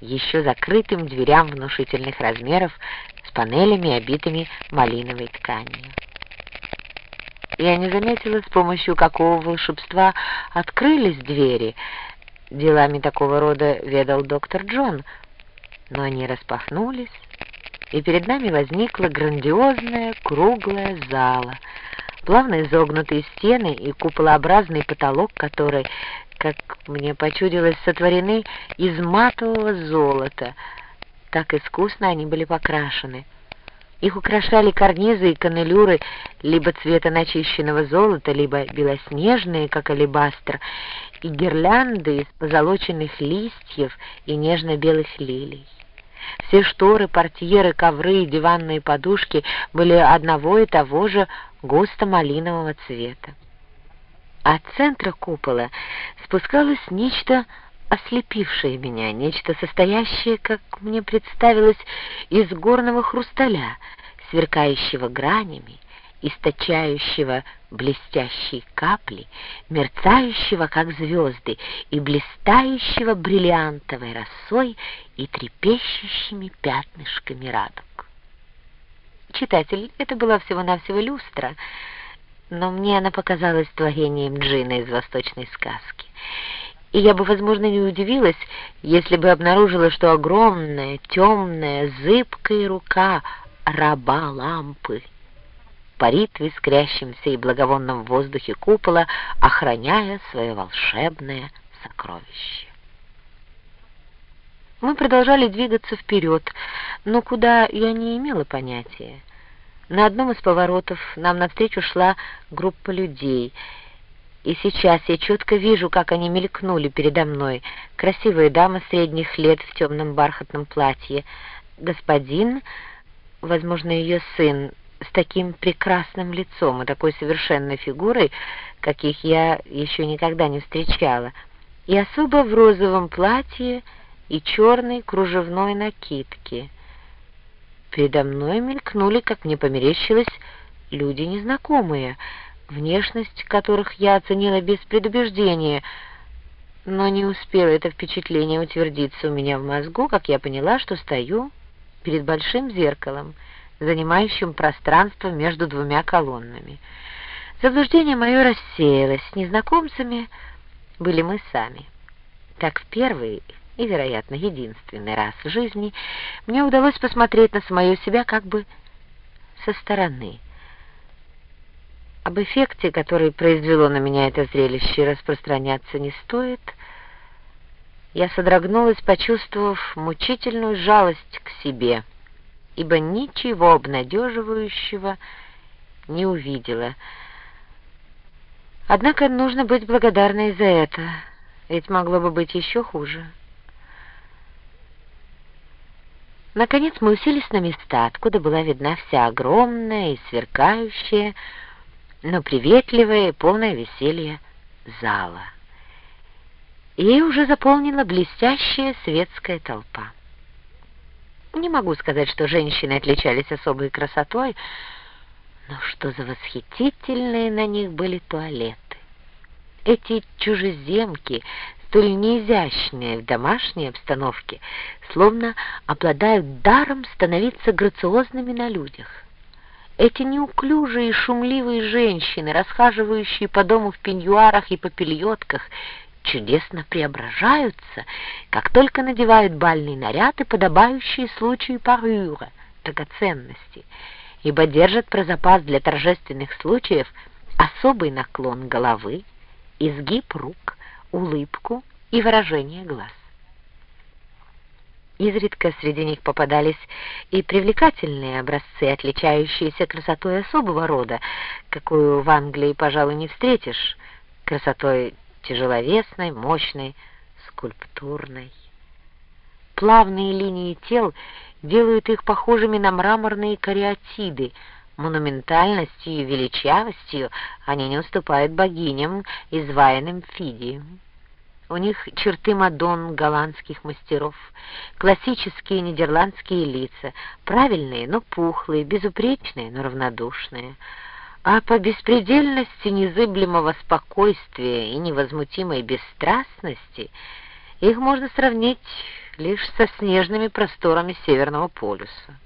еще закрытым дверям внушительных размеров с панелями, обитыми малиновой тканью. Я не заметила, с помощью какого волшебства открылись двери. Делами такого рода ведал доктор Джон, но они распахнулись, и перед нами возникла грандиозная круглая зала, плавно изогнутые стены и куполообразный потолок, который, как мне почудилось, сотворены из матового золота. Так искусно они были покрашены. Их украшали карнизы и канелюры либо цвета начищенного золота, либо белоснежные, как алебастр, и гирлянды из позолоченных листьев и нежно-белых лилий. Все шторы, портьеры, ковры и диванные подушки были одного и того же густо-малинового цвета. От центра купола спускалось нечто ослепившее меня, нечто состоящее, как мне представилось, из горного хрусталя, сверкающего гранями, источающего блестящие капли, мерцающего, как звезды, и блистающего бриллиантовой росой и трепещущими пятнышками радуг. Читатель, это была всего-навсего люстра, но мне она показалась творением Джина из восточной сказки. И я бы, возможно, не удивилась, если бы обнаружила, что огромная, темная, зыбкая рука раба лампы парит в искрящемся и благовонном воздухе купола, охраняя свое волшебное сокровище. Мы продолжали двигаться вперед, но куда я не имела понятия. На одном из поворотов нам навстречу шла группа людей, и сейчас я четко вижу, как они мелькнули передо мной. Красивая дама средних лет в темном бархатном платье, господин, возможно, ее сын, с таким прекрасным лицом и такой совершенной фигурой, каких я еще никогда не встречала, и особо в розовом платье и черной кружевной накидке. Передо мной мелькнули, как мне померещилось, люди незнакомые, внешность которых я оценила без предубеждения, но не успело это впечатление утвердиться у меня в мозгу, как я поняла, что стою перед большим зеркалом, занимающим пространство между двумя колоннами. Заблуждение мое рассеялось. Незнакомцами были мы сами. Так в первый и, вероятно, единственный раз в жизни мне удалось посмотреть на самое себя как бы со стороны. Об эффекте, который произвело на меня это зрелище, распространяться не стоит. Я содрогнулась, почувствовав мучительную жалость к себе — ибо ничего обнадеживающего не увидела. Однако нужно быть благодарной за это, ведь могло бы быть еще хуже. Наконец мы уселись на места, откуда была видна вся огромная и сверкающая, но приветливая и полная веселья зала. Ей уже заполнила блестящая светская толпа. Не могу сказать, что женщины отличались особой красотой, но что за восхитительные на них были туалеты. Эти чужеземки, столь неизящные в домашней обстановке, словно обладают даром становиться грациозными на людях. Эти неуклюжие и шумливые женщины, расхаживающие по дому в пеньюарах и попельотках, чудесно преображаются, как только надевают бальный наряд и подобающие случаю парюра, драгоценности, ибо держат про запас для торжественных случаев особый наклон головы, изгиб рук, улыбку и выражение глаз. Изредка среди них попадались и привлекательные образцы, отличающиеся красотой особого рода, какую в Англии, пожалуй, не встретишь, красотой тяжеловесной, мощной, скульптурной. Плавные линии тел делают их похожими на мраморные кариатиды, монументальностью и величавостью они не уступают богиням, изваянным Фидием. У них черты Мадонн голландских мастеров, классические нидерландские лица, правильные, но пухлые, безупречные, но равнодушные — а по беспредельности незыблемого спокойствия и невозмутимой бесстрастности Их можно сравнить лишь со снежными просторами Северного полюса.